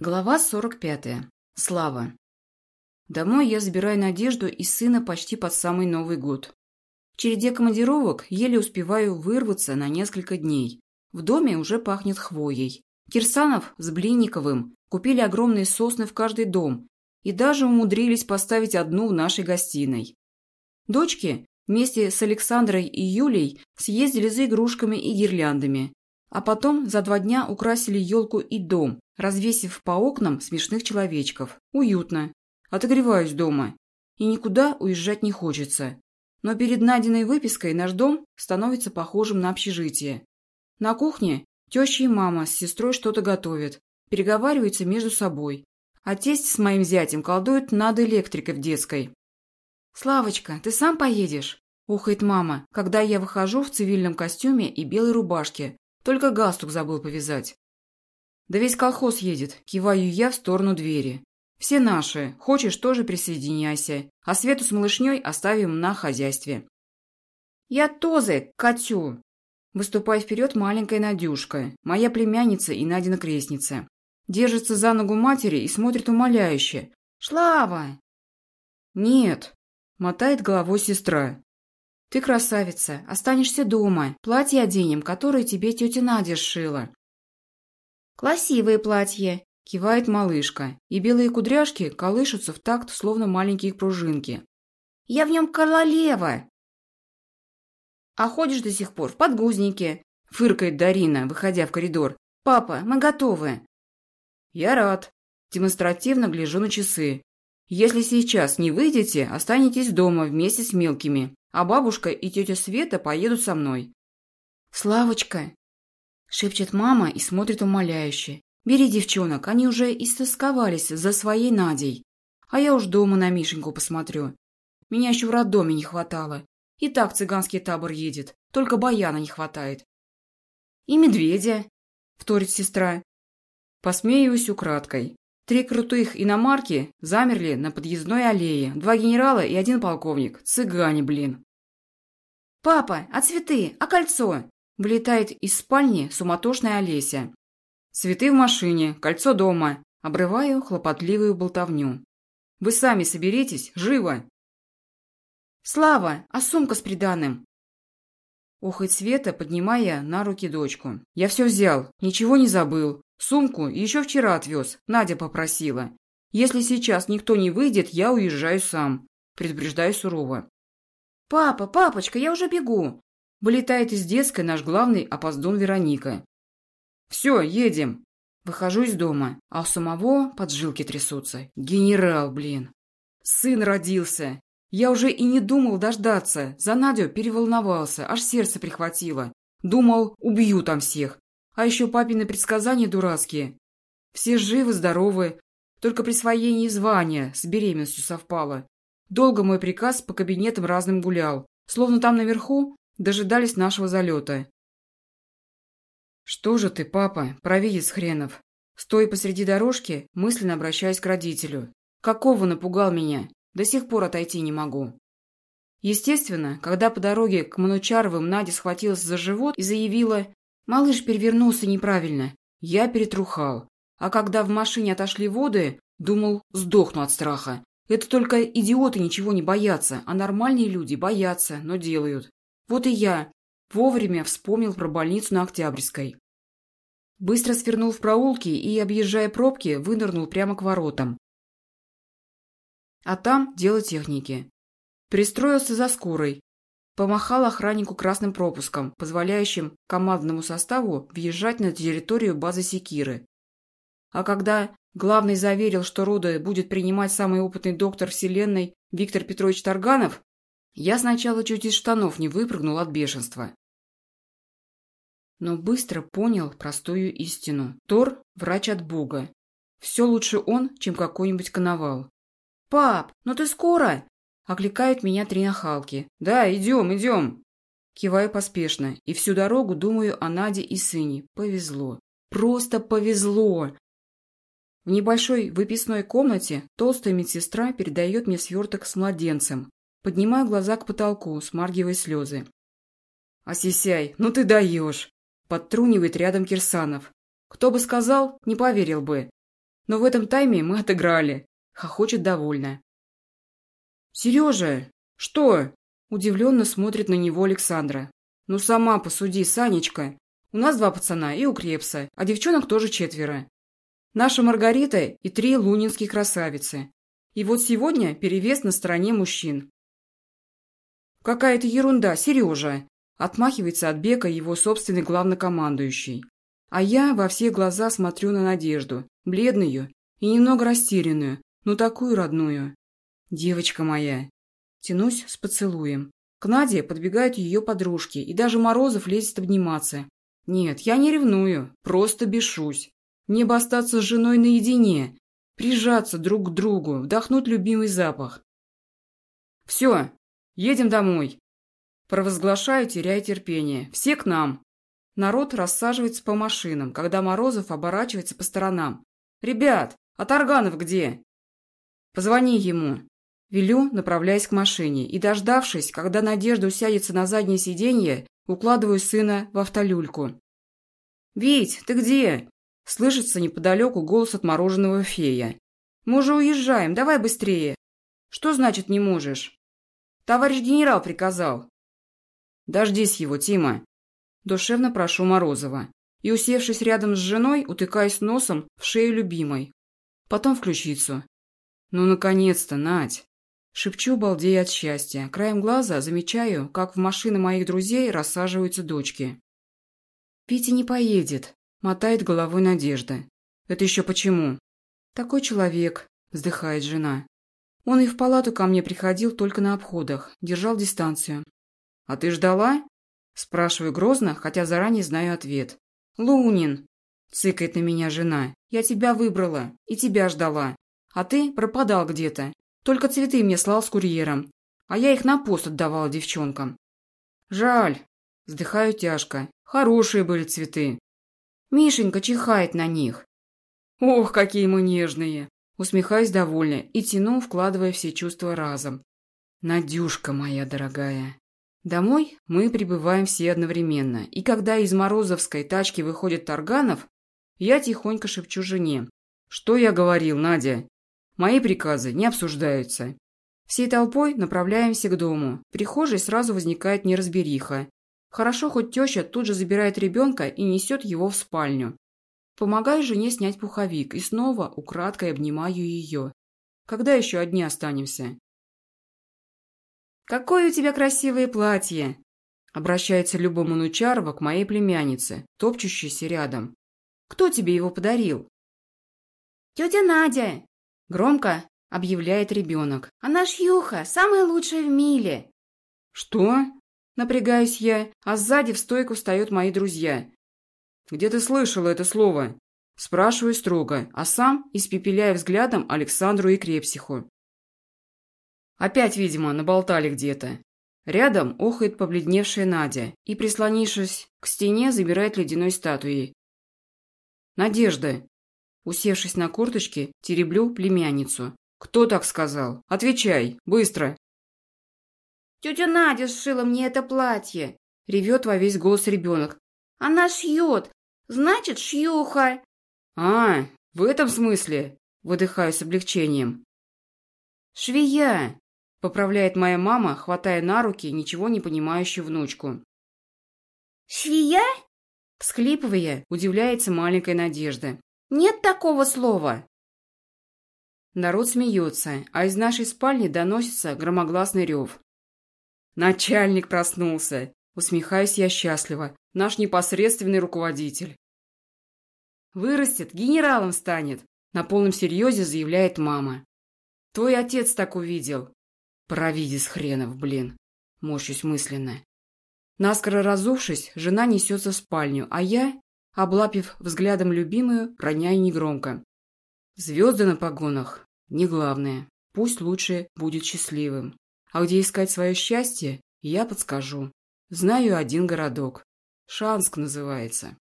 Глава 45. Слава. Домой я забираю Надежду и сына почти под самый Новый год. В череде командировок еле успеваю вырваться на несколько дней. В доме уже пахнет хвоей. Кирсанов с Блинниковым купили огромные сосны в каждый дом и даже умудрились поставить одну в нашей гостиной. Дочки вместе с Александрой и Юлей съездили за игрушками и гирляндами, а потом за два дня украсили елку и дом, развесив по окнам смешных человечков. Уютно. Отогреваюсь дома. И никуда уезжать не хочется. Но перед найденной выпиской наш дом становится похожим на общежитие. На кухне теща и мама с сестрой что-то готовят, переговариваются между собой. А тесть с моим зятем колдует над электрикой в детской. «Славочка, ты сам поедешь?» – ухает мама, когда я выхожу в цивильном костюме и белой рубашке. Только галстук забыл повязать. Да весь колхоз едет, киваю я в сторону двери. Все наши, хочешь, тоже присоединяйся, а Свету с малышней оставим на хозяйстве. Я тоже катю. Выступает вперед маленькая Надюшка, моя племянница и Надина крестница. Держится за ногу матери и смотрит умоляюще. «Шлава!» «Нет», — мотает головой сестра. «Ты красавица, останешься дома, платье оденем, которое тебе тетя Надя сшила. «Красивые платья!» – кивает малышка, и белые кудряшки колышутся в такт, словно маленькие пружинки. «Я в нем королева!» «А ходишь до сих пор в подгузнике!» – фыркает Дарина, выходя в коридор. «Папа, мы готовы!» «Я рад!» – демонстративно гляжу на часы. «Если сейчас не выйдете, останетесь дома вместе с мелкими, а бабушка и тетя Света поедут со мной». «Славочка, Шепчет мама и смотрит умоляюще. «Бери девчонок, они уже истосковались за своей Надей. А я уж дома на Мишеньку посмотрю. Меня еще в роддоме не хватало. И так цыганский табор едет, только баяна не хватает». «И медведя», — вторит сестра. Посмеиваюсь украдкой. Три крутых иномарки замерли на подъездной аллее. Два генерала и один полковник. Цыгане, блин. «Папа, а цветы? А кольцо?» Вылетает из спальни суматошная Олеся. Цветы в машине, кольцо дома. Обрываю хлопотливую болтовню. Вы сами соберитесь, живо! Слава, а сумка с приданым? Охает Света, поднимая на руки дочку. Я все взял, ничего не забыл. Сумку еще вчера отвез, Надя попросила. Если сейчас никто не выйдет, я уезжаю сам. Предупреждаю сурово. «Папа, папочка, я уже бегу!» Вылетает из детской наш главный опоздун Вероника. «Все, едем!» Выхожу из дома, а у самого поджилки трясутся. Генерал, блин. Сын родился. Я уже и не думал дождаться. За Надю переволновался, аж сердце прихватило. Думал, убью там всех. А еще папины предсказания дурацкие. Все живы-здоровы. Только присвоение звания с беременностью совпало. Долго мой приказ по кабинетам разным гулял. Словно там наверху Дожидались нашего залета. «Что же ты, папа, провидец хренов?» Стоя посреди дорожки, мысленно обращаясь к родителю. «Какого напугал меня? До сих пор отойти не могу». Естественно, когда по дороге к Манучаровым Надя схватилась за живот и заявила «Малыш перевернулся неправильно», я перетрухал. А когда в машине отошли воды, думал, сдохну от страха. Это только идиоты ничего не боятся, а нормальные люди боятся, но делают. Вот и я вовремя вспомнил про больницу на Октябрьской. Быстро свернул в проулки и, объезжая пробки, вынырнул прямо к воротам. А там дело техники. Пристроился за скорой. Помахал охраннику красным пропуском, позволяющим командному составу въезжать на территорию базы Секиры. А когда главный заверил, что роды будет принимать самый опытный доктор Вселенной Виктор Петрович Тарганов, я сначала чуть из штанов не выпрыгнул от бешенства. Но быстро понял простую истину. Тор – врач от Бога. Все лучше он, чем какой-нибудь коновал. «Пап, ну ты скоро?» – окликают меня три нахалки. «Да, идем, идем!» Киваю поспешно и всю дорогу думаю о Наде и сыне. Повезло. Просто повезло! В небольшой выписной комнате толстая медсестра передает мне сверток с младенцем. Поднимаю глаза к потолку, смаргивая слезы. «Осисяй, ну ты даешь!» Подтрунивает рядом Кирсанов. «Кто бы сказал, не поверил бы. Но в этом тайме мы отыграли. Хохочет довольно. «Сережа! Что?» Удивленно смотрит на него Александра. «Ну сама посуди, Санечка. У нас два пацана и у Крепса, а девчонок тоже четверо. Наша Маргарита и три лунинские красавицы. И вот сегодня перевес на стороне мужчин. «Какая-то ерунда, Сережа!» Отмахивается от Бека его собственный главнокомандующий. А я во все глаза смотрю на Надежду, бледную и немного растерянную, но такую родную. Девочка моя. Тянусь с поцелуем. К Наде подбегают ее подружки, и даже Морозов лезет обниматься. Нет, я не ревную, просто бешусь. Мне бы остаться с женой наедине, прижаться друг к другу, вдохнуть любимый запах. Все, едем домой. Провозглашаю, теряя терпение. Все к нам. Народ рассаживается по машинам, когда Морозов оборачивается по сторонам. «Ребят, а Тарганов где?» «Позвони ему». Велю, направляясь к машине, и, дождавшись, когда Надежда усядется на заднее сиденье, Укладываю сына в автолюльку. «Вить, ты где?» Слышится неподалеку голос отмороженного фея. «Мы уже уезжаем, давай быстрее!» «Что значит не можешь?» «Товарищ генерал приказал». «Дождись его, Тима!» Душевно прошу Морозова. И, усевшись рядом с женой, утыкаюсь носом в шею любимой. Потом в. «Ну, наконец-то, Надь!» Шепчу, балдея от счастья. Краем глаза замечаю, как в машины моих друзей рассаживаются дочки. «Петя не поедет», — мотает головой Надежда. «Это еще почему?» «Такой человек», — вздыхает жена. «Он и в палату ко мне приходил только на обходах, держал дистанцию». «А ты ждала?» — спрашиваю грозно, хотя заранее знаю ответ. «Лунин!» — цыкает на меня жена. «Я тебя выбрала и тебя ждала. А ты пропадал где-то. Только цветы мне слал с курьером, а я их на пост отдавала девчонкам. Жаль. Вздыхаю тяжко. Хорошие были цветы. Мишенька чихает на них. Ох, какие мы нежные. Усмехаюсь довольно и тяну, вкладывая все чувства разом. Надюшка моя дорогая. Домой мы прибываем все одновременно, и когда из Морозовской тачки выходит Тарганов, я тихонько шепчу жене. «Что я говорил, Надя? Мои приказы не обсуждаются. Всей толпой направляемся к дому. В прихожей сразу возникает неразбериха. Хорошо, хоть теща тут же забирает ребенка и несет его в спальню. Помогаю жене снять пуховик и снова украдкой обнимаю ее. Когда еще одни останемся? «Какое у тебя красивое платье!» Обращается Люба Манучарова к моей племяннице, топчущейся рядом. «Кто тебе его подарил?» «Тетя Надя!» Громко объявляет ребенок. «Она шьюха, самая лучшая в мире!» «Что?» Напрягаюсь я, а сзади в стойку встают мои друзья. «Где ты слышала это слово?» Спрашиваю строго, а сам испепеляю взглядом Александру и Крепсиху. Опять, видимо, наболтали где-то. Рядом охает побледневшая Надя и, прислонившись к стене, забирает ледяной статуей. «Надежда, Усевшись на корточки, тереблю племянницу. «Кто так сказал? Отвечай, быстро!» «Тетя Надя сшила мне это платье!» — ревет во весь голос ребенок. «Она шьет! Значит, шьюха!» «А, в этом смысле?» — выдыхаю с облегчением. «Швея!» — поправляет моя мама, хватая на руки ничего не понимающую внучку. «Швея?» — всхлипывая, удивляется маленькая Надежда. Нет такого слова!» Народ смеется, а из нашей спальни доносится громогласный рев. «Начальник проснулся!» Усмехаюсь я счастливо. Наш непосредственный руководитель. «Вырастет, генералом станет!» На полном серьезе заявляет мама. «Твой отец так увидел!» «Провидец хренов, блин!» Морщусь мысленно. Наскоро разувшись, жена несется в спальню, а я облапив взглядом любимую, роняя негромко. Звезды на погонах – не главное. Пусть лучше будет счастливым. А где искать свое счастье, я подскажу. Знаю один городок. Шанск называется.